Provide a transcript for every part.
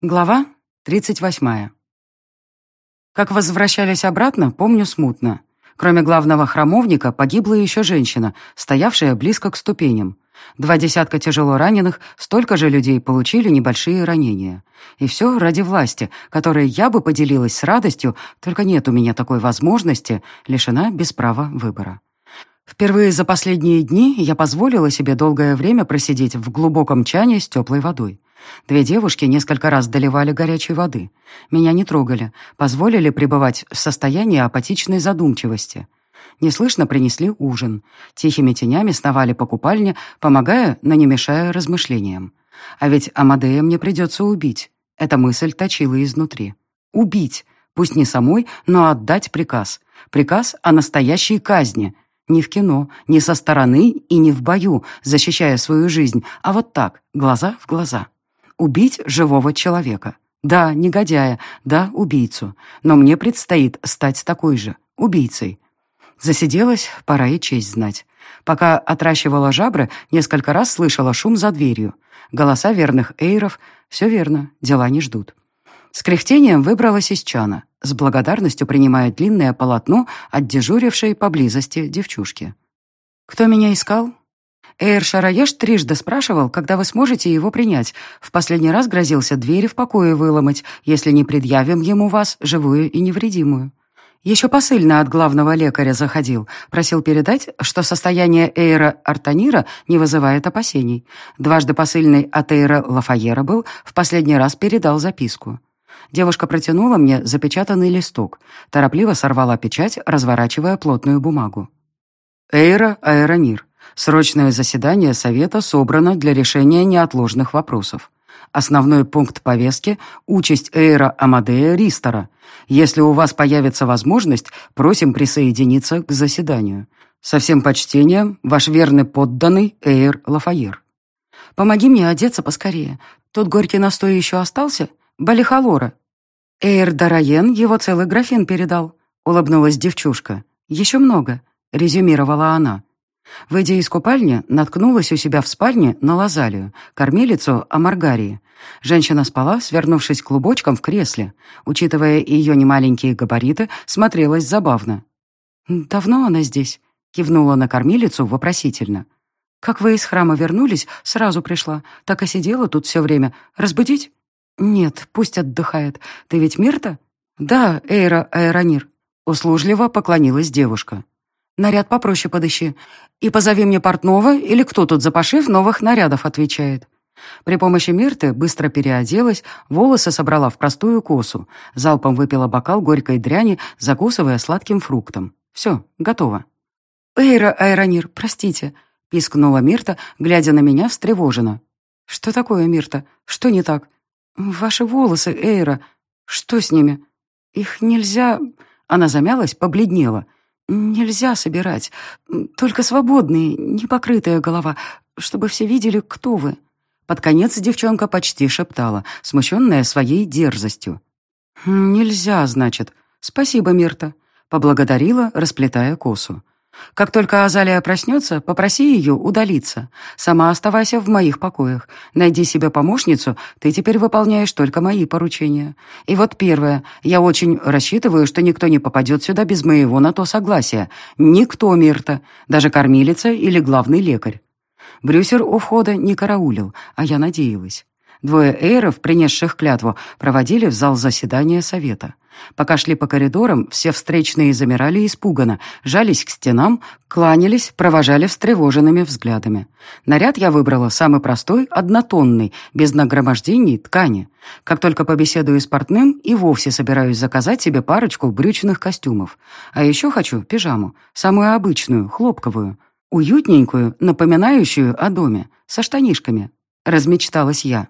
Глава 38. Как возвращались обратно, помню смутно. Кроме главного храмовника погибла еще женщина, стоявшая близко к ступеням. Два десятка тяжело раненых, столько же людей получили небольшие ранения. И все ради власти, которой я бы поделилась с радостью, только нет у меня такой возможности, лишена без права выбора. Впервые за последние дни я позволила себе долгое время просидеть в глубоком чане с теплой водой. Две девушки несколько раз доливали горячей воды. Меня не трогали, позволили пребывать в состоянии апатичной задумчивости. Неслышно принесли ужин. Тихими тенями сновали по купальне, помогая, но не мешая размышлениям. А ведь Амадея мне придется убить. Эта мысль точила изнутри. Убить. Пусть не самой, но отдать приказ. Приказ о настоящей казни. Не в кино, не со стороны и не в бою, защищая свою жизнь, а вот так, глаза в глаза. Убить живого человека. Да, негодяя, да, убийцу. Но мне предстоит стать такой же, убийцей. Засиделась, пора и честь знать. Пока отращивала жабры, несколько раз слышала шум за дверью. Голоса верных эйров. Все верно, дела не ждут. С кряхтением выбралась из чана, с благодарностью принимая длинное полотно от дежурившей поблизости девчушки. «Кто меня искал?» Эйр Шараеш трижды спрашивал, когда вы сможете его принять. В последний раз грозился двери в покое выломать, если не предъявим ему вас, живую и невредимую. Еще посыльно от главного лекаря заходил. Просил передать, что состояние Эйра Артанира не вызывает опасений. Дважды посыльный от Эйра Лафайера был, в последний раз передал записку. Девушка протянула мне запечатанный листок. Торопливо сорвала печать, разворачивая плотную бумагу. Эйра Аэронир. Срочное заседание Совета собрано для решения неотложных вопросов. Основной пункт повестки – участь Эйра Амадея Ристора. Если у вас появится возможность, просим присоединиться к заседанию. Со всем почтением, ваш верный подданный Эйр Лафайер. Помоги мне одеться поскорее. Тот горький настой еще остался? Балихалора. Эйр Дараен его целый графин передал. Улыбнулась девчушка. Еще много, резюмировала она. Выйдя из купальни, наткнулась у себя в спальне на Лазалию, кормилицу Амаргарии. Женщина спала, свернувшись клубочком в кресле. Учитывая ее немаленькие габариты, смотрелась забавно. «Давно она здесь?» — кивнула на кормилицу вопросительно. «Как вы из храма вернулись, сразу пришла. Так и сидела тут все время. Разбудить?» «Нет, пусть отдыхает. Ты ведь Мирта?» «Да, Эйра Аэронир». Услужливо поклонилась девушка. Наряд попроще подыщи. И позови мне портного, или кто тут за пошив новых нарядов отвечает. При помощи Мирты быстро переоделась, волосы собрала в простую косу, залпом выпила бокал горькой дряни, закусывая сладким фруктом. Все, готово. «Эйра, Айронир, простите», — пискнула Мирта, глядя на меня встревоженно. «Что такое, Мирта? Что не так?» «Ваши волосы, Эйра. Что с ними?» «Их нельзя...» Она замялась, побледнела — «Нельзя собирать. Только свободные, непокрытая голова, чтобы все видели, кто вы». Под конец девчонка почти шептала, смущенная своей дерзостью. «Нельзя, значит. Спасибо, Мирта», — поблагодарила, расплетая косу. Как только Азалия проснется, попроси ее удалиться. Сама оставайся в моих покоях. Найди себе помощницу, ты теперь выполняешь только мои поручения. И вот первое. Я очень рассчитываю, что никто не попадет сюда без моего на то согласия. Никто, Мирта. Даже кормилица или главный лекарь. Брюсер у входа не караулил, а я надеялась. Двое эйров, принесших клятву, проводили в зал заседания совета. Пока шли по коридорам, все встречные замирали испуганно, жались к стенам, кланялись, провожали встревоженными взглядами. Наряд я выбрала самый простой, однотонный, без нагромождений ткани. Как только побеседую с портным, и вовсе собираюсь заказать себе парочку брючных костюмов. А еще хочу пижаму, самую обычную, хлопковую, уютненькую, напоминающую о доме, со штанишками. Размечталась я.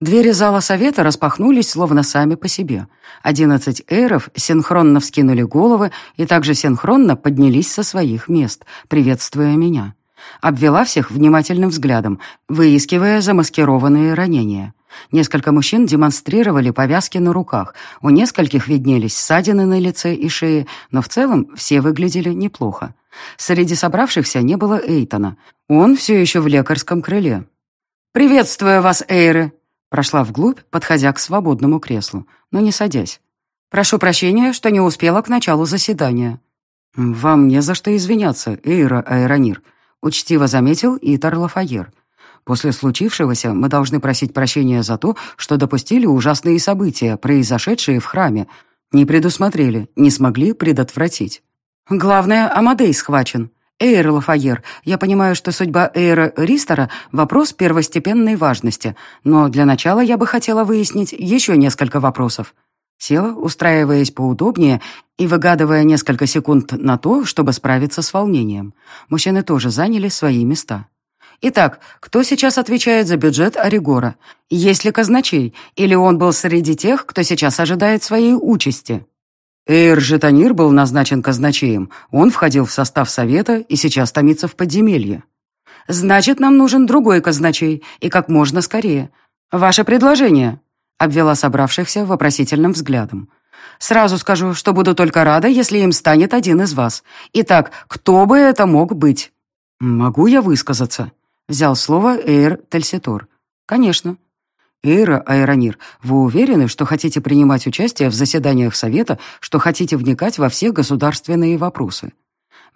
Двери зала совета распахнулись словно сами по себе. Одиннадцать эйров синхронно вскинули головы и также синхронно поднялись со своих мест, приветствуя меня. Обвела всех внимательным взглядом, выискивая замаскированные ранения. Несколько мужчин демонстрировали повязки на руках, у нескольких виднелись ссадины на лице и шее, но в целом все выглядели неплохо. Среди собравшихся не было Эйтона. Он все еще в лекарском крыле. «Приветствую вас, Эйры!» Прошла вглубь, подходя к свободному креслу, но не садясь. «Прошу прощения, что не успела к началу заседания». «Вам не за что извиняться, Эйра Аэронир», — учтиво заметил Итар Лафайер. «После случившегося мы должны просить прощения за то, что допустили ужасные события, произошедшие в храме, не предусмотрели, не смогли предотвратить». «Главное, Амадей схвачен», «Эйр Лафайер, я понимаю, что судьба Эйра Ристера — вопрос первостепенной важности, но для начала я бы хотела выяснить еще несколько вопросов». Села, устраиваясь поудобнее и выгадывая несколько секунд на то, чтобы справиться с волнением. Мужчины тоже заняли свои места. Итак, кто сейчас отвечает за бюджет Оригора? Есть ли казначей? Или он был среди тех, кто сейчас ожидает своей участи? Эйр Жетанир был назначен казначеем. Он входил в состав совета и сейчас томится в подземелье. «Значит, нам нужен другой казначей, и как можно скорее. Ваше предложение?» — обвела собравшихся вопросительным взглядом. «Сразу скажу, что буду только рада, если им станет один из вас. Итак, кто бы это мог быть?» «Могу я высказаться?» — взял слово Эйр Тельситор. «Конечно». «Эйра Айронир, вы уверены, что хотите принимать участие в заседаниях Совета, что хотите вникать во все государственные вопросы?»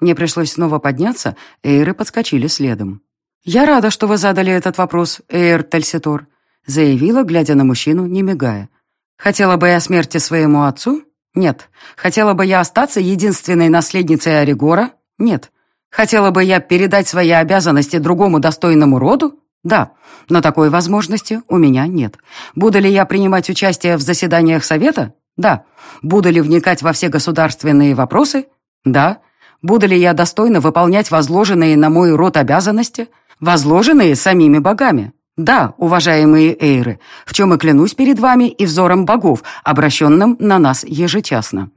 Мне пришлось снова подняться, Эйры подскочили следом. «Я рада, что вы задали этот вопрос, Эйр Тельситор», заявила, глядя на мужчину, не мигая. «Хотела бы я смерти своему отцу? Нет. Хотела бы я остаться единственной наследницей Оригора? Нет. Хотела бы я передать свои обязанности другому достойному роду? Да, но такой возможности у меня нет. Буду ли я принимать участие в заседаниях Совета? Да. Буду ли вникать во все государственные вопросы? Да. Буду ли я достойно выполнять возложенные на мой род обязанности? Возложенные самими богами? Да, уважаемые эйры, в чем и клянусь перед вами и взором богов, обращенным на нас ежечасно.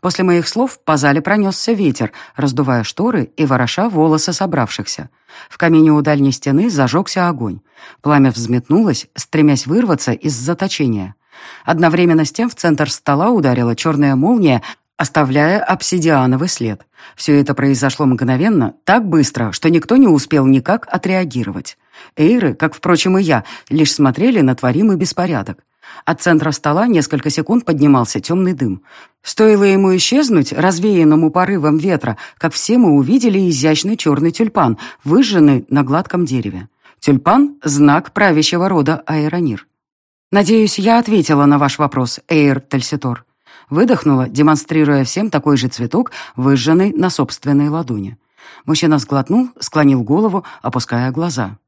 После моих слов по зале пронесся ветер, раздувая шторы и вороша волосы собравшихся. В камине у дальней стены зажегся огонь. Пламя взметнулось, стремясь вырваться из заточения. Одновременно с тем в центр стола ударила черная молния, оставляя обсидиановый след. Все это произошло мгновенно, так быстро, что никто не успел никак отреагировать. Эйры, как, впрочем, и я, лишь смотрели на творимый беспорядок. От центра стола несколько секунд поднимался темный дым. Стоило ему исчезнуть, развеянному порывом ветра, как все мы увидели изящный черный тюльпан, выжженный на гладком дереве. Тюльпан — знак правящего рода Аэронир. «Надеюсь, я ответила на ваш вопрос, Эйр Тельситор». Выдохнула, демонстрируя всем такой же цветок, выжженный на собственной ладони. Мужчина сглотнул, склонил голову, опуская глаза.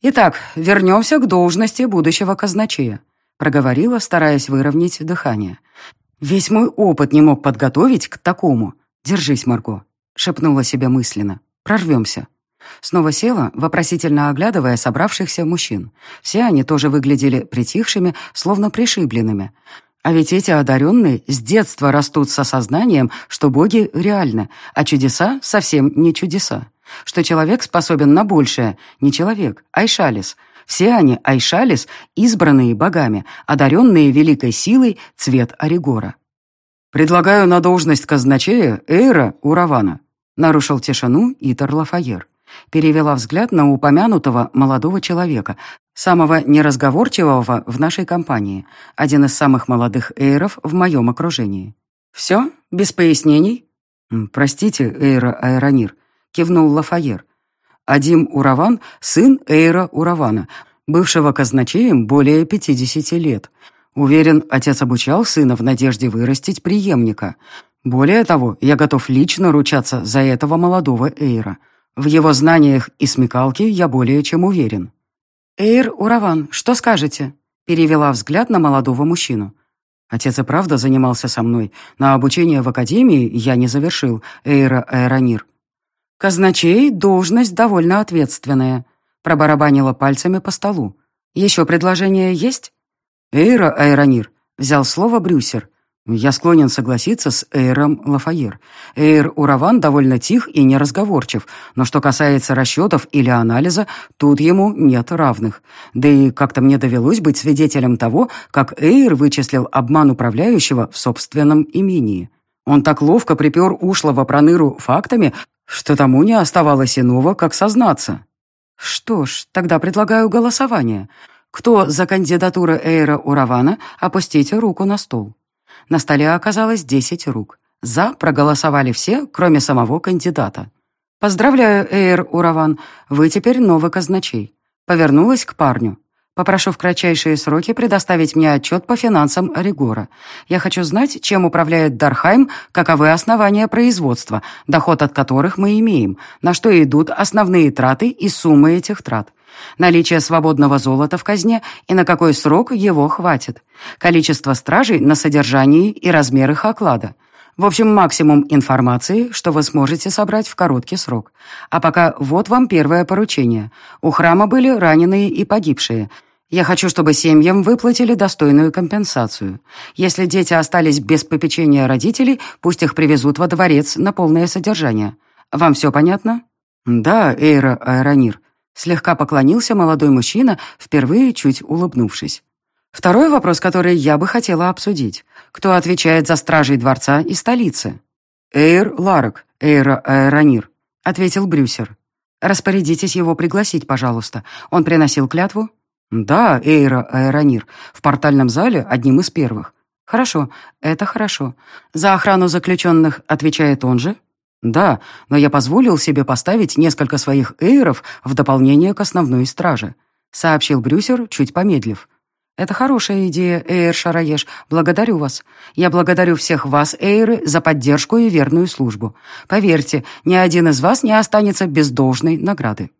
«Итак, вернемся к должности будущего казначея проговорила, стараясь выровнять дыхание. «Весь мой опыт не мог подготовить к такому. Держись, Марго», — шепнула себе мысленно. «Прорвемся». Снова села, вопросительно оглядывая собравшихся мужчин. Все они тоже выглядели притихшими, словно пришибленными. А ведь эти одаренные с детства растут с осознанием, что боги реальны, а чудеса совсем не чудеса. Что человек способен на большее, не человек, а Айшалис — все они, Айшалис, избранные богами, одаренные великой силой цвет Оригора. «Предлагаю на должность казначея Эйра Уравана», нарушил тишину Итар Лафайер. Перевела взгляд на упомянутого молодого человека, самого неразговорчивого в нашей компании, один из самых молодых эйров в моем окружении. «Все? Без пояснений?» «Простите, Эйра Айронир», — кивнул Лафайер. Адим Ураван — сын Эйра Уравана, бывшего казначеем более 50 лет. Уверен, отец обучал сына в надежде вырастить преемника. Более того, я готов лично ручаться за этого молодого Эйра. В его знаниях и смекалке я более чем уверен. «Эйр Ураван, что скажете?» Перевела взгляд на молодого мужчину. Отец и правда занимался со мной. На обучение в академии я не завершил, Эйра Аэронир. «Казначей — должность довольно ответственная», — пробарабанила пальцами по столу. «Еще предложение есть?» «Эйра Айронир», — взял слово Брюсер. «Я склонен согласиться с Эйром Лафайер. Эйр Ураван довольно тих и неразговорчив, но что касается расчетов или анализа, тут ему нет равных. Да и как-то мне довелось быть свидетелем того, как Эйр вычислил обман управляющего в собственном имении». Он так ловко припер ушлого проныру фактами, что тому не оставалось иного, как сознаться. Что ж, тогда предлагаю голосование. Кто за кандидатуру Эйра Уравана, опустите руку на стол. На столе оказалось десять рук. За проголосовали все, кроме самого кандидата. «Поздравляю, Эйр Ураван, вы теперь новый казначей». Повернулась к парню. Попрошу в кратчайшие сроки предоставить мне отчет по финансам Оригора. Я хочу знать, чем управляет Дархайм, каковы основания производства, доход от которых мы имеем, на что идут основные траты и суммы этих трат. Наличие свободного золота в казне и на какой срок его хватит. Количество стражей на содержании и размер их оклада. В общем, максимум информации, что вы сможете собрать в короткий срок. А пока вот вам первое поручение. У храма были раненые и погибшие – я хочу, чтобы семьям выплатили достойную компенсацию. Если дети остались без попечения родителей, пусть их привезут во дворец на полное содержание. Вам все понятно? Да, Эйра Аэронир. Слегка поклонился молодой мужчина, впервые чуть улыбнувшись. Второй вопрос, который я бы хотела обсудить. Кто отвечает за стражей дворца и столицы? Эйр Ларок, Эйра Аэронир, ответил Брюсер. Распорядитесь его пригласить, пожалуйста. Он приносил клятву? «Да, Эйра Аэронир. В портальном зале одним из первых». «Хорошо, это хорошо. За охрану заключенных отвечает он же?» «Да, но я позволил себе поставить несколько своих эйров в дополнение к основной страже», сообщил Брюсер, чуть помедлив. «Это хорошая идея, Эйр Шараеш. Благодарю вас. Я благодарю всех вас, Эйры, за поддержку и верную службу. Поверьте, ни один из вас не останется без должной награды».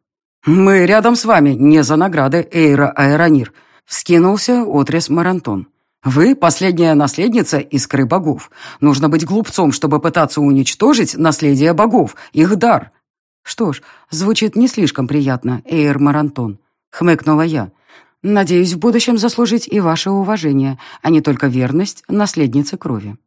«Мы рядом с вами, не за награды, Эйра Аэронир», — вскинулся отрез Марантон. «Вы — последняя наследница искры богов. Нужно быть глупцом, чтобы пытаться уничтожить наследие богов, их дар». «Что ж, звучит не слишком приятно, Эйр Марантон», — хмыкнула я. «Надеюсь в будущем заслужить и ваше уважение, а не только верность наследницы крови».